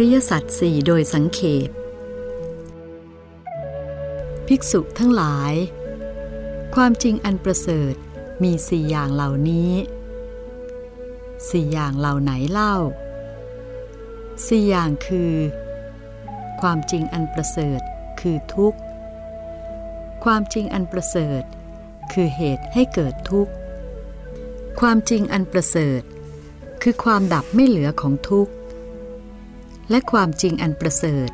ริยสัจสี่โดยสังเขป ภิกษุทั้งหลาย ความจริงอันประเสริฐมีสี่อย่างเหล่านี้สี่อย่างเหล่าไหนเล่าสี่อย่างคือ ความจริงอันประเสริฐคือทุกข์ ความจริงอันประเสริฐ คือเหตุให้เกิดทุกข์ ความจริงอันประเสริฐ คือความดับไม่เหลือของทุกข์ และความจริงอันประเสริฐ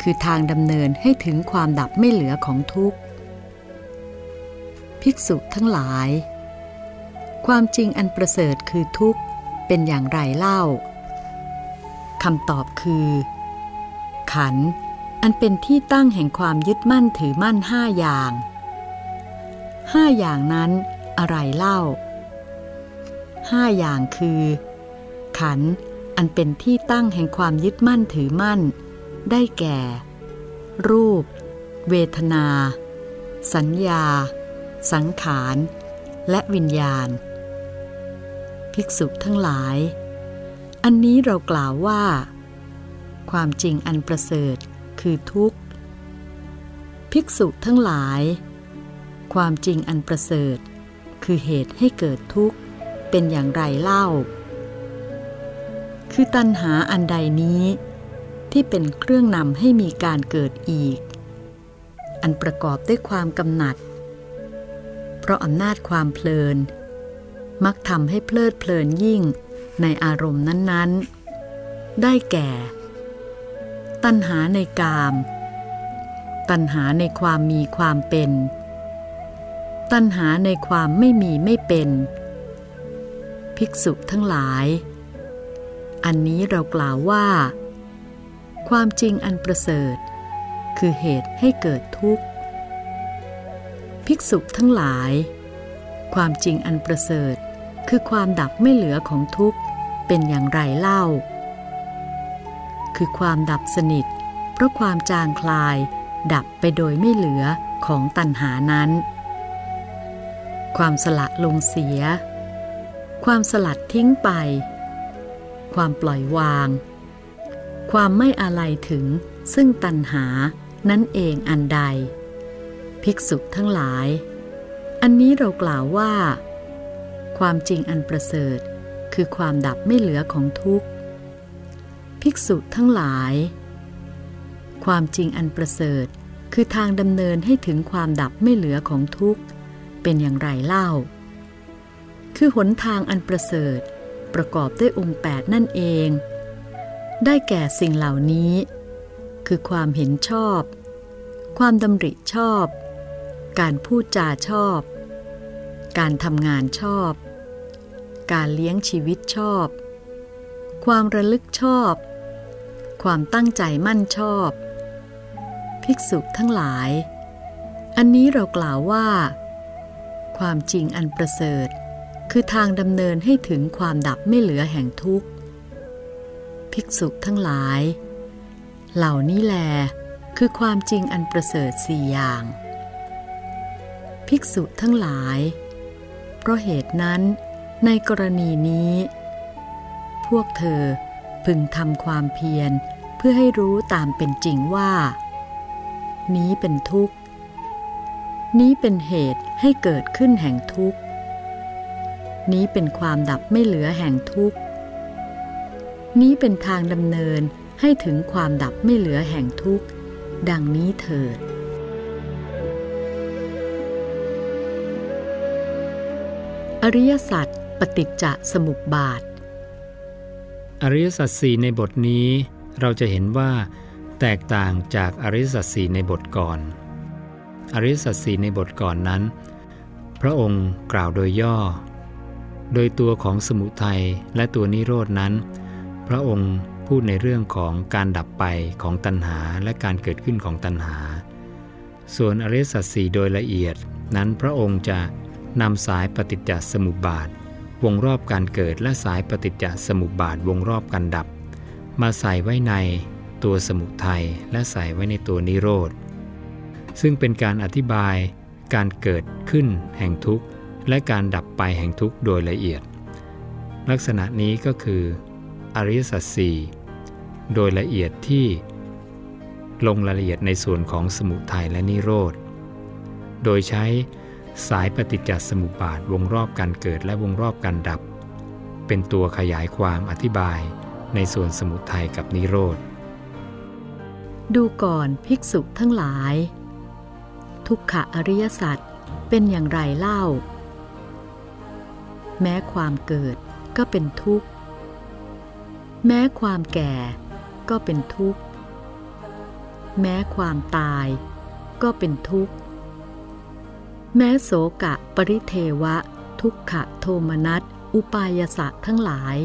คือทางดำเนินให้ถึงความดับไม่เหลือของทุกข์ ภิกษุทั้งหลาย ความจริงอันประเสริฐคือทุกข์เป็นอย่างไรเล่าคำตอบคือ ขัน อันเป็นที่ตั้งแห่งความยึดมั่นถือมั่นห้าอย่างห้าอย่างนั้นอะไรเล่าห้าอย่างคือ ขัน อันเป็นที่ตั้งแห่งความยึดมั่นถือมั่น ได้แก่ รูป เวทนา สัญญา สังขาร และวิญญาณ ภิกษุทั้งหลาย อันนี้เรากล่าวว่า ความจริงอันประเสริฐคือทุกข์ ภิกษุทั้งหลาย ความจริงอันประเสริฐ คือเหตุให้เกิดทุกข์เป็นอย่างไรเล่า คือตัณหาอันใดนี้ ที่เป็นเครื่องนำให้มีการเกิดอีก อันประกอบด้วยความกำหนัด เพราะอำนาจความเพลิน มักทำให้เพลิดเพลินยิ่งในอารมณ์นั้นๆ ได้แก่ ตัณหาในกาม ตัณหาในความมีความเป็น ตัณหาในความไม่มีไม่เป็น ภิกษุทั้งหลาย อันนี้เรากล่าวว่า ความจริงอันประเสริฐ คือเหตุให้เกิดทุกข์ ภิกษุทั้งหลาย ความจริงอันประเสริฐ คือความดับไม่เหลือของทุกข์เป็นอย่างไรเล่า คือความดับสนิท เพราะความจางคลาย ดับไปโดยไม่เหลือของตัณหานั้น ความสละลงเสีย ความสลัดทิ้งไป ความปล่อยวาง ความไม่อะไรถึงซึ่งตัณหานั่นเองอันใด ภิกษุทั้งหลาย อันนี้เรากล่าวว่า ความจริงอันประเสริฐคือความดับไม่เหลือของทุกข์ ภิกษุทั้งหลาย ความจริงอันประเสริฐคือทางดำเนินให้ถึงความดับไม่เหลือของทุกข์ เป็นอย่างไรเล่า คือหนทางอันประเสริฐ ประกอบด้วยองค์แปดนั่นเอง ได้แก่สิ่งเหล่านี้ คือความเห็นชอบ ความดำริชอบ การพูดจาชอบ การทำงานชอบ การเลี้ยงชีวิตชอบ ความระลึกชอบ ความตั้งใจมั่นชอบ ภิกษุทั้งหลาย อันนี้เรากล่าวว่า ความจริงอันประเสริฐ คือทางดำเนินให้ถึงความดับไม่เหลือแห่งทุกข์ ภิกษุทั้งหลาย เหล่านี้แล คือความจริงอันประเสริฐสี่อย่าง ภิกษุทั้งหลาย เพราะเหตุนั้น ในกรณีนี้ พวกเธอพึงทำความเพียรเพื่อให้รู้ตามเป็นจริงว่า นี้เป็นทุกข์ นี้เป็นเหตุให้เกิดขึ้นแห่งทุกข์ นี้เป็นความดับไม่เหลือแห่งทุกข์ นี้เป็นทางดำเนินให้ถึงความดับไม่เหลือแห่งทุกข์ ดังนี้เถิด อริยสัจปฏิจจสมุปบาท อริยสัจสี่ในบทนี้เราจะเห็นว่า แตกต่างจากอริยสัจสี่ในบทก่อน อริยสัจสี่ในบทก่อนนั้น พระองค์กล่าวโดยย่อ โดยตัวของสมุทัยและตัวนิโรดนั้น พระองค์พูดในเรื่องของการดับไปของตัณหาและการเกิดขึ้นของตัณหา ส่วนอริสัจสี่โดยละเอียดนั้นพระองค์จะนำสายปฏิจจสมุปบาท วงรอบการเกิดและสายปฏิจจสมุปบาทวงรอบการดับ มาใส่ไว้ในตัวสมุทัยและใส่ไว้ในตัวนิโรธ ซึ่งเป็นการอธิบายการเกิดขึ้นแห่งทุกข์ และการดับไปแห่งทุกข์โดยละเอียด ลักษณะนี้ก็คือ อริยสัจสี่โดยละเอียดที่ลงรายละเอียดในส่วนของสมุทัยและนิโรธ โดยใช้สายปฏิจจสมุปบาทวงรอบการเกิดและวงรอบการดับ เป็นตัวขยายความอธิบายในส่วนสมุทัยกับนิโรธ ดูก่อนภิกษุทั้งหลาย ทุกขะอริยสัจเป็นอย่างไรเล่า แม้ความเกิดก็เป็นทุกข์ แม้ความแก่ก็เป็นทุกข์ แม้ความตายก็เป็นทุกข์ แม้โสกะปริเทวะ ทุกขะโทมนัสอุปายสะทั้งหลาย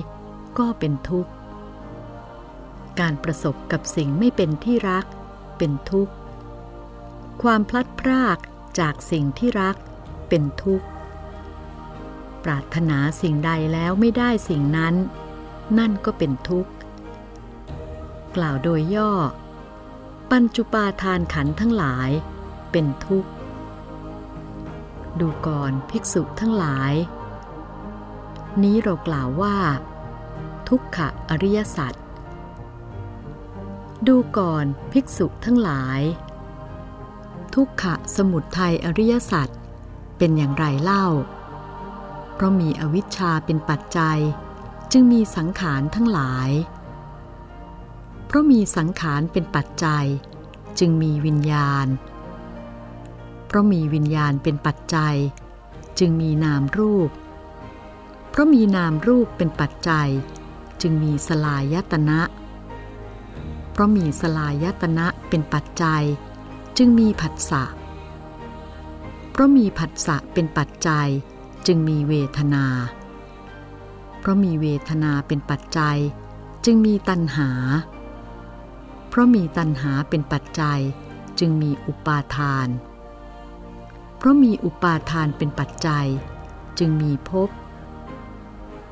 ก็เป็นทุกข์ การประสบกับสิ่งไม่เป็นที่รักเป็นทุกข์ ความพลัดพรากจากสิ่งที่รักเป็นทุกข์ ปรารถนาสิ่งใดแล้วไม่ได้สิ่งนั้น นั่นก็เป็นทุกข์ กล่าวโดยย่อ ปัญจุปาทานขันทั้งหลาย เป็นทุกข์ ดูก่อนภิกษุทั้งหลาย นี้เรากล่าวว่า ทุกขะอริยสัจดูก่อนภิกษุทั้งหลาย ทุกขะสมุทัยอริยสัจเป็นอย่างไรเล่า ราะมีอวิชชาเป็นปัจจัย จึงมีสังขารทั้งหลาย เพราะมีสังขารเป็นปัจจัย จึงมีวิญญาณ เพราะมีวิญญาณเป็นปัจจัย จึงมีนามรูป เพราะมีนามรูปเป็นปัจจัย จึงมีสลายตนะ เพราะมีสลายตนะเป็นปัจจัย จึงมีผัสสะเพราะมีผัสสะเป็นปัจจัย จึงมีเวทนา เพราะมีเวทนาเป็นปัจจัย จึงมีตัณหา เพราะมีตัณหาเป็นปัจจัย จึงมีอุปาทาน เพราะมีอุปาทานเป็นปัจจัย จึงมีภพ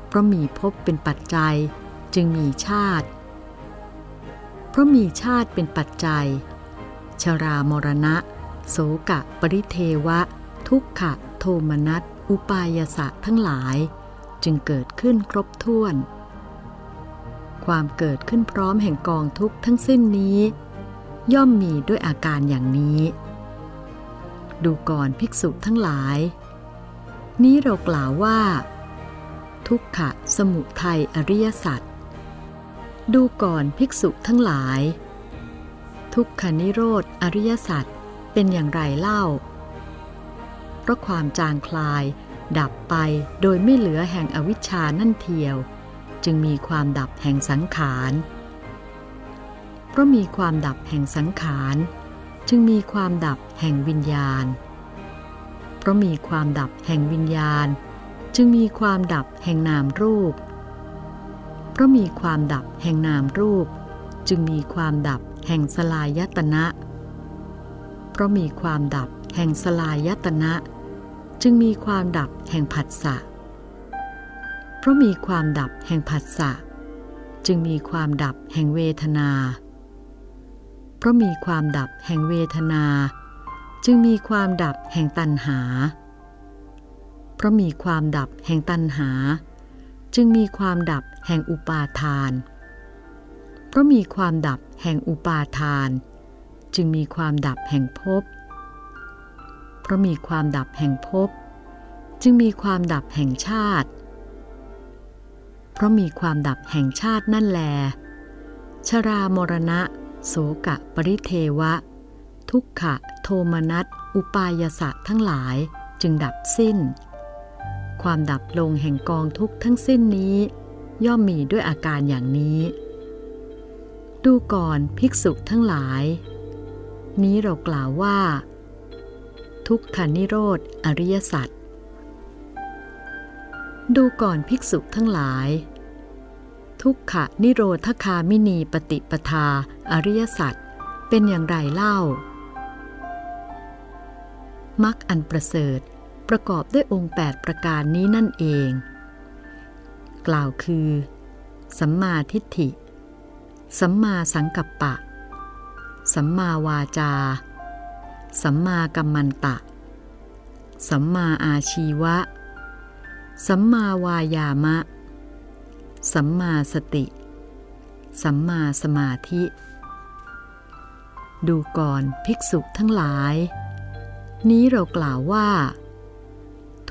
เพราะมีภพเป็นปัจจัย จึงมีชาติ เพราะมีชาติเป็นปัจจัย ชรามรณะ โสกะปริเทวะ ทุกขะโทมนัส อุปายสะทั้งหลายจึงเกิดขึ้นครบถ้วน ความเกิดขึ้นพร้อมแห่งกองทุกข์ทั้งสิ้นนี้ ย่อมมีด้วยอาการอย่างนี้ ดูก่อนภิกษุทั้งหลาย นี้เรากล่าวว่า ทุกขะสมุทัยอริยสัจดูก่อนภิกษุทั้งหลาย ทุกขนิโรธอริยสัจเป็นอย่างไรเล่า เพราะความจางคลาย ดับไปโดยไม่เหลือแห่งอวิชชานั่นเทียว จึงมีความดับแห่งสังขาร เพราะมีความดับแห่งสังขาร จึงมีความดับแห่งวิญญาณ เพราะมีความดับแห่งวิญญาณ จึงมีความดับแห่งนามรูป เพราะมีความดับแห่งนามรูป จึงมีความดับแห่งสลายตนะ เพราะมีความดับ แห่งสลายตนะ จึงมีความดับแห่งผัสสะ เพราะมีความดับแห่งผัสสะ จึงมีความดับแห่งเวทนา เพราะมีความดับแห่งเวทนา จึงมีความดับแห่งตัณหา เพราะมีความดับแห่งตัณหา จึงมีความดับแห่งอุปาทาน เพราะมีความดับแห่งอุปาทาน จึงมีความดับแห่งภพเพ ราะมีความดับแห่งภพจึงมีความดับแห่งชาติ เพราะมีความดับแห่งชาตินั่นแล ชรามรณะ โสกะปริเทวะ ทุกขะ โทมนัสอุปายสะทั้งหลายจึงดับสิ้น ความดับลงแห่งกองทุกทั้งสิ้นนี้ ย่อมมีด้วยอาการอย่างนี้ ดูก่อนภิกษุทั้งหลาย นี้เรากล่าวว่า ทุกขานิโรธ อริยสัจ ดูก่อนภิกษุทั้งหลาย ทุกขะนิโรธคามินีปฏิปทา อริยสัจ เป็นอย่างไรเล่า มักอันประเสริฐประกอบด้วยองค์ 8 ประการนี้นั่นเอง กล่าวคือ สัมมาทิฏฐิ สัมมาสังกัปปะ สัมมาวาจา สัมมากัมมันตะ สัมมาอาชีวะ สัมมาวายามะ สัมมาสติ สัมมาสมาธิ ดูก่อนภิกษุทั้งหลาย นี้เรากล่าวว่า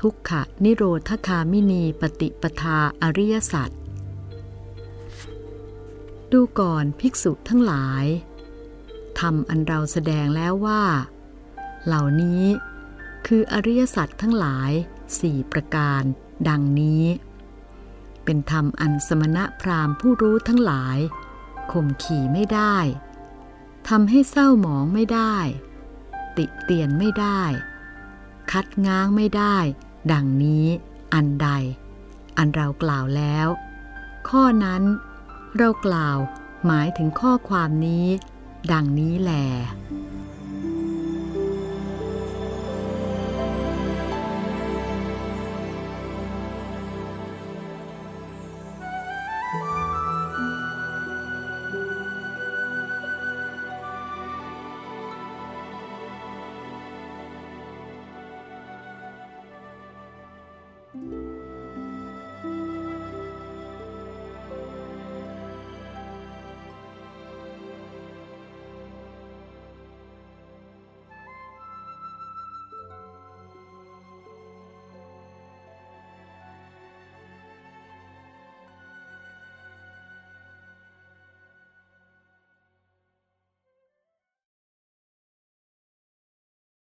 ทุกขะนิโรธคามินีปฏิปทาอริยสัจดูก่อนภิกษุทั้งหลายทำอันเราแสดงแล้วว่า เหล่านี้คืออริยสัจทั้งหลายสี่ประการ ดังนี้ เป็นธรรมอันสมณะพราหมณ์ผู้รู้ทั้งหลายข่มขี่ไม่ได้ทำให้เศร้าหมองไม่ได้ ติเตียนไม่ได้ คัดง้างไม่ได้ ดังนี้อันใด อันเรากล่าวแล้ว ข้อนั้นเรากล่าวหมายถึงข้อความนี้ ดังนี้แหล